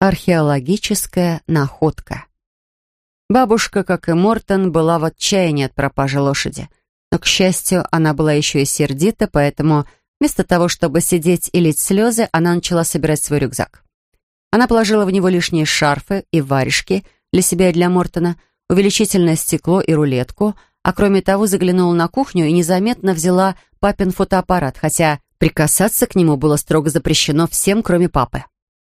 Археологическая находка. Бабушка, как и Мортон, была в отчаянии от пропажи лошади. Но, к счастью, она была еще и сердита, поэтому вместо того, чтобы сидеть и лить слезы, она начала собирать свой рюкзак. Она положила в него лишние шарфы и варежки для себя и для Мортона, увеличительное стекло и рулетку, а кроме того заглянула на кухню и незаметно взяла папин фотоаппарат, хотя прикасаться к нему было строго запрещено всем, кроме папы.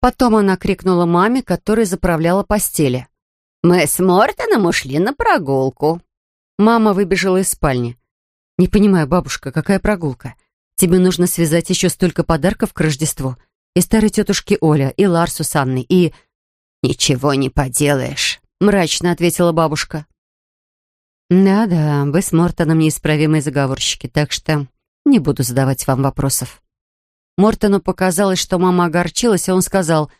Потом она крикнула маме, которая заправляла постели. «Мы с Мортоном ушли на прогулку». Мама выбежала из спальни. «Не понимаю, бабушка, какая прогулка? Тебе нужно связать еще столько подарков к Рождеству. И старой тетушке Оля, и Ларсу с Анной, и...» «Ничего не поделаешь», — мрачно ответила бабушка. «Да-да, вы с Мортоном неисправимые заговорщики, так что не буду задавать вам вопросов». Мортону показалось, что мама огорчилась, и он сказал,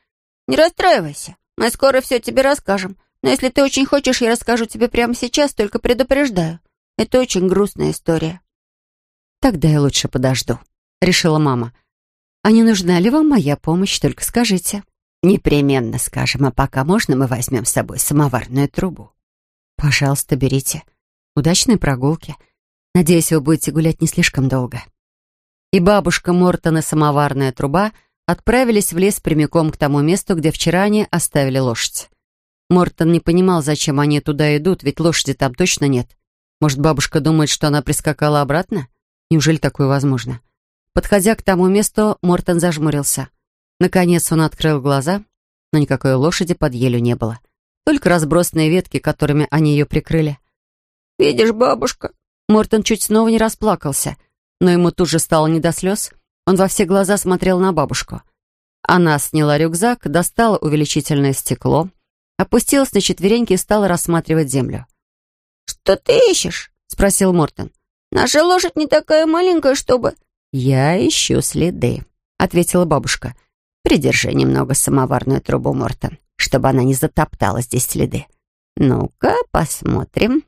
«Не расстраивайся, мы скоро все тебе расскажем. Но если ты очень хочешь, я расскажу тебе прямо сейчас, только предупреждаю. Это очень грустная история». «Тогда я лучше подожду», — решила мама. «А не нужна ли вам моя помощь, только скажите». «Непременно скажем, а пока можно мы возьмем с собой самоварную трубу?» «Пожалуйста, берите. Удачной прогулки. Надеюсь, вы будете гулять не слишком долго» и бабушка Мортон и самоварная труба отправились в лес прямиком к тому месту, где вчера они оставили лошадь. Мортон не понимал, зачем они туда идут, ведь лошади там точно нет. Может, бабушка думает, что она прискакала обратно? Неужели такое возможно? Подходя к тому месту, Мортон зажмурился. Наконец он открыл глаза, но никакой лошади под елю не было. Только разбросанные ветки, которыми они ее прикрыли. «Видишь, бабушка?» Мортон чуть снова не расплакался — но ему тут же стало не до слез. Он во все глаза смотрел на бабушку. Она сняла рюкзак, достала увеличительное стекло, опустилась на четвереньки и стала рассматривать землю. «Что ты ищешь?» — спросил Мортон. «Наша лошадь не такая маленькая, чтобы...» «Я ищу следы», — ответила бабушка. «Придержи немного самоварную трубу, Мортон, чтобы она не затоптала здесь следы. Ну-ка, посмотрим».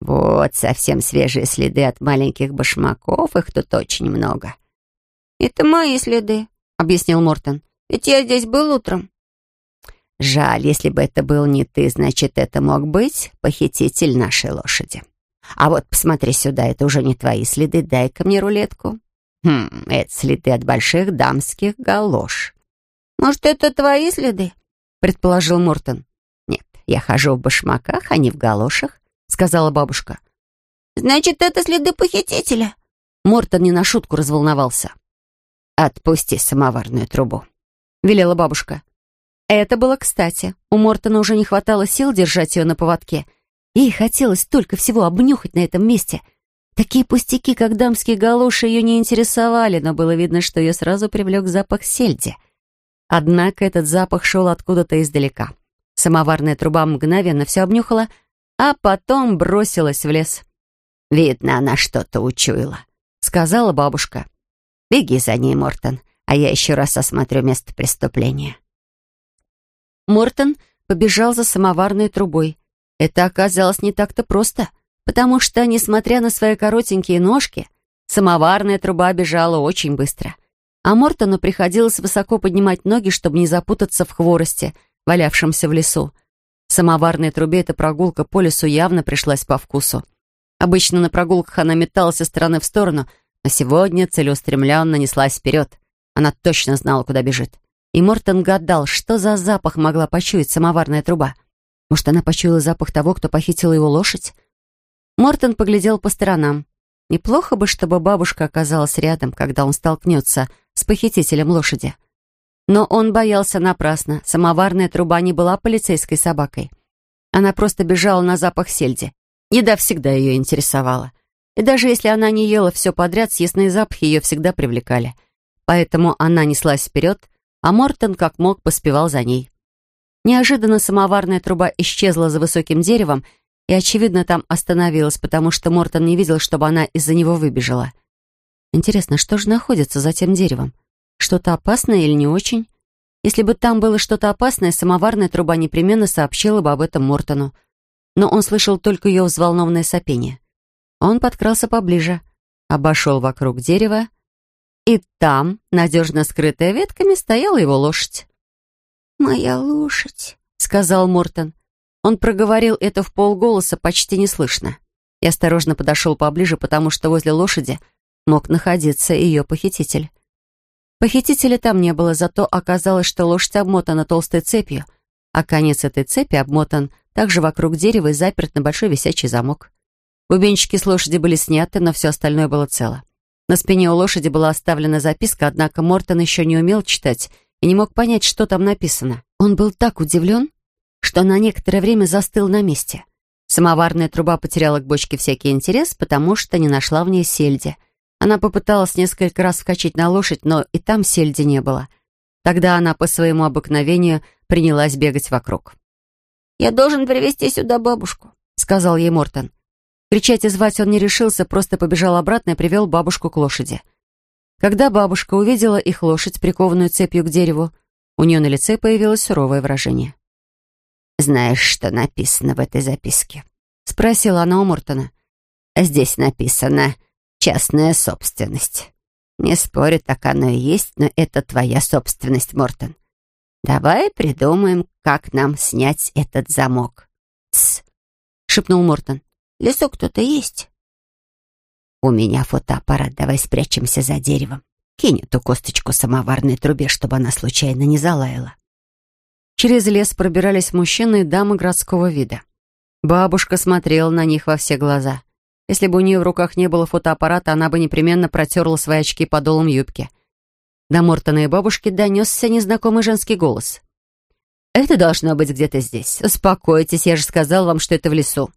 Вот совсем свежие следы от маленьких башмаков, их тут очень много. «Это мои следы», — объяснил Мортон. «Ведь я здесь был утром». «Жаль, если бы это был не ты, значит, это мог быть похититель нашей лошади. А вот посмотри сюда, это уже не твои следы, дай-ка мне рулетку. Хм, это следы от больших дамских галош». «Может, это твои следы?» — предположил Мортон. «Нет, я хожу в башмаках, а не в галошах сказала бабушка. «Значит, это следы похитителя?» Мортон не на шутку разволновался. «Отпусти самоварную трубу», — велела бабушка. Это было кстати. У Мортона уже не хватало сил держать ее на поводке. Ей хотелось только всего обнюхать на этом месте. Такие пустяки, как дамские галоши, ее не интересовали, но было видно, что ее сразу привлек запах сельди. Однако этот запах шел откуда-то издалека. Самоварная труба мгновенно все обнюхала — а потом бросилась в лес. «Видно, она что-то учуяла», — сказала бабушка. «Беги за ней, Мортон, а я еще раз осмотрю место преступления». Мортон побежал за самоварной трубой. Это оказалось не так-то просто, потому что, несмотря на свои коротенькие ножки, самоварная труба бежала очень быстро. А Мортону приходилось высоко поднимать ноги, чтобы не запутаться в хворосте, валявшемся в лесу. Самоварной трубе эта прогулка по лесу явно пришлась по вкусу. Обычно на прогулках она металась из стороны в сторону, но сегодня целеустремленно неслась вперед. Она точно знала, куда бежит. И Мортон гадал, что за запах могла почуять самоварная труба. Может, она почуяла запах того, кто похитил его лошадь? Мортон поглядел по сторонам. Неплохо бы, чтобы бабушка оказалась рядом, когда он столкнется с похитителем лошади. Но он боялся напрасно. Самоварная труба не была полицейской собакой. Она просто бежала на запах сельди. Еда всегда ее интересовала. И даже если она не ела все подряд, съестные запахи ее всегда привлекали. Поэтому она неслась вперед, а Мортон как мог поспевал за ней. Неожиданно самоварная труба исчезла за высоким деревом и, очевидно, там остановилась, потому что Мортон не видел, чтобы она из-за него выбежала. Интересно, что же находится за тем деревом? Что-то опасное или не очень? Если бы там было что-то опасное, самоварная труба непременно сообщила бы об этом Мортону. Но он слышал только ее взволнованное сопение. Он подкрался поближе, обошел вокруг дерева, и там, надежно скрытая ветками, стояла его лошадь. моя лошадь», — сказал Мортон. Он проговорил это в полголоса, почти неслышно. Я осторожно подошел поближе, потому что возле лошади мог находиться ее похититель. Похитителя там не было, зато оказалось, что лошадь обмотана толстой цепью, а конец этой цепи обмотан также вокруг дерева и заперт на большой висячий замок. Бубенчики с лошади были сняты, но все остальное было цело. На спине у лошади была оставлена записка, однако Мортон еще не умел читать и не мог понять, что там написано. Он был так удивлен, что на некоторое время застыл на месте. Самоварная труба потеряла к бочке всякий интерес, потому что не нашла в ней сельди. Она попыталась несколько раз вскочить на лошадь, но и там сельди не было. Тогда она по своему обыкновению принялась бегать вокруг. «Я должен привести сюда бабушку», — сказал ей Мортон. Кричать и звать он не решился, просто побежал обратно и привел бабушку к лошади. Когда бабушка увидела их лошадь, прикованную цепью к дереву, у нее на лице появилось суровое выражение. «Знаешь, что написано в этой записке?» — спросила она у Мортона. «Здесь написано «частная собственность». Не спорю, так оно и есть, но это твоя собственность, Мортон. Давай придумаем, как нам снять этот замок. «Тсс!» — шепнул Мортон. «Лесу кто-то есть?» «У меня фотоаппарат, давай спрячемся за деревом. Кинь эту косточку самоварной трубе, чтобы она случайно не залаяла». Через лес пробирались мужчины и дамы городского вида. Бабушка смотрела на них во все глаза. Если бы у нее в руках не было фотоаппарата, она бы непременно протерла свои очки подолом юбки. До Мортона и бабушки донесся незнакомый женский голос. «Это должно быть где-то здесь. Успокойтесь, я же сказал вам, что это в лесу».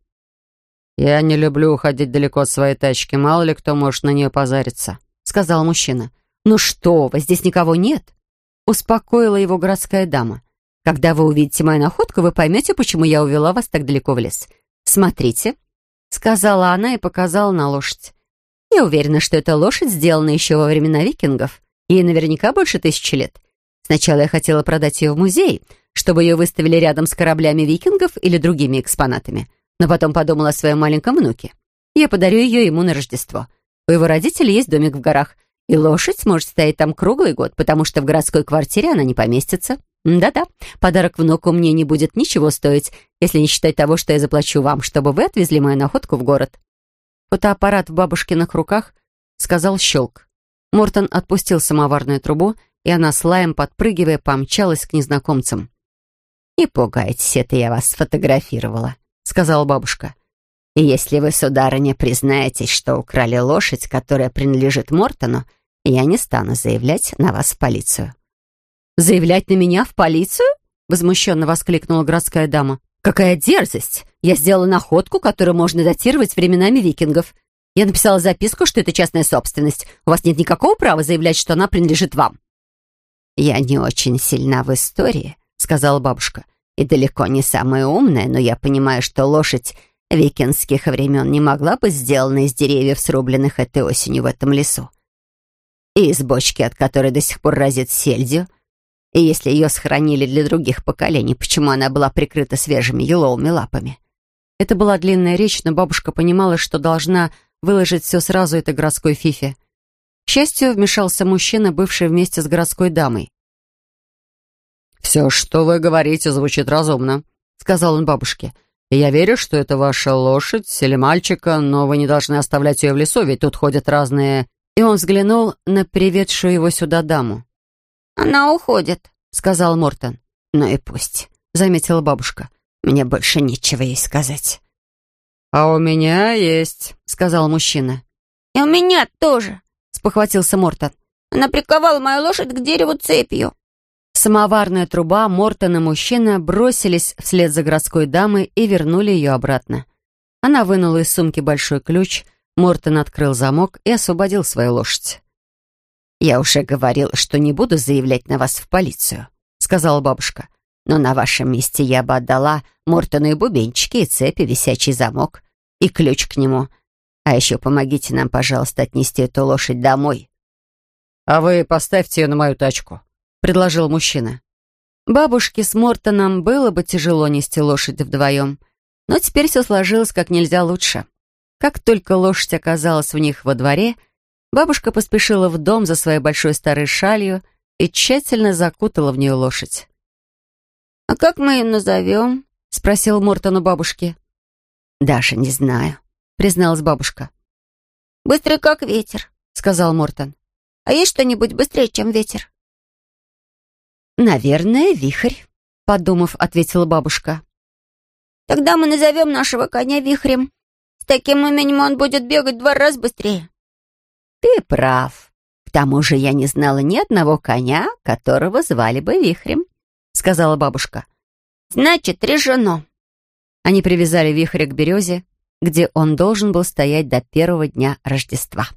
«Я не люблю уходить далеко от своей тачки. Мало ли кто может на нее позариться», — сказал мужчина. «Ну что вы, здесь никого нет?» — успокоила его городская дама. Когда вы увидите мою находку, вы поймете, почему я увела вас так далеко в лес. Смотрите, — сказала она и показала на лошадь. Я уверена, что эта лошадь сделана еще во времена викингов. Ей наверняка больше тысячи лет. Сначала я хотела продать ее в музей, чтобы ее выставили рядом с кораблями викингов или другими экспонатами. Но потом подумала о своем маленьком внуке. Я подарю ее ему на Рождество. У его родителей есть домик в горах, и лошадь может стоять там круглый год, потому что в городской квартире она не поместится. Да-да, подарок внуку мне не будет ничего стоить, если не считать того, что я заплачу вам, чтобы вы отвезли мою находку в город. Фотоаппарат в бабушкиных руках сказал щелк. Мортон отпустил самоварную трубу, и она с лаем, подпрыгивая, помчалась к незнакомцам. «Не пугайтесь, это я вас сфотографировала», — сказала бабушка. «И если вы, сударыня, признаетесь, что украли лошадь, которая принадлежит Мортону, я не стану заявлять на вас в полицию». «Заявлять на меня в полицию?» — возмущенно воскликнула городская дама. «Какая дерзость! Я сделала находку, которую можно датировать временами викингов. Я написала записку, что это частная собственность. У вас нет никакого права заявлять, что она принадлежит вам». «Я не очень сильна в истории», — сказала бабушка. «И далеко не самая умная, но я понимаю, что лошадь викингских времен не могла быть сделана из деревьев, срубленных этой осенью в этом лесу. И из бочки, от которой до сих пор разит сельдью, и если ее сохранили для других поколений, почему она была прикрыта свежими еловыми лапами? Это была длинная речь, но бабушка понимала, что должна выложить все сразу этой городской фифе. К счастью, вмешался мужчина, бывший вместе с городской дамой. «Все, что вы говорите, звучит разумно», — сказал он бабушке. «Я верю, что это ваша лошадь или мальчика, но вы не должны оставлять ее в лесу, ведь тут ходят разные...» И он взглянул на приведшую его сюда даму. «Она уходит», — сказал Мортон. «Ну и пусть», — заметила бабушка. «Мне больше нечего ей сказать». «А у меня есть», — сказал мужчина. «И у меня тоже», — спохватился Мортон. «Она приковала мою лошадь к дереву цепью». Самоварная труба, Мортон и мужчина бросились вслед за городской дамой и вернули ее обратно. Она вынула из сумки большой ключ, Мортон открыл замок и освободил свою лошадь. «Я уже говорил, что не буду заявлять на вас в полицию», — сказала бабушка. «Но на вашем месте я бы отдала Мортону и бубенчики, и цепи, висячий замок, и ключ к нему. А еще помогите нам, пожалуйста, отнести эту лошадь домой». «А вы поставьте ее на мою тачку», — предложил мужчина. Бабушке с Мортоном было бы тяжело нести лошадь вдвоем, но теперь все сложилось как нельзя лучше. Как только лошадь оказалась у них во дворе — Бабушка поспешила в дом за своей большой старой шалью и тщательно закутала в нее лошадь. «А как мы ее назовем?» — спросил Мортон у бабушки. «Даже не знаю», — призналась бабушка. «Быстрый как ветер», — сказал Мортон. «А есть что-нибудь быстрее, чем ветер?» «Наверное, вихрь», — подумав, ответила бабушка. «Тогда мы назовем нашего коня вихрем. С таким именем он будет бегать два раза быстрее». «Ты прав. К тому же я не знала ни одного коня, которого звали бы вихрем», — сказала бабушка. «Значит, решено». Они привязали вихрь к березе, где он должен был стоять до первого дня Рождества.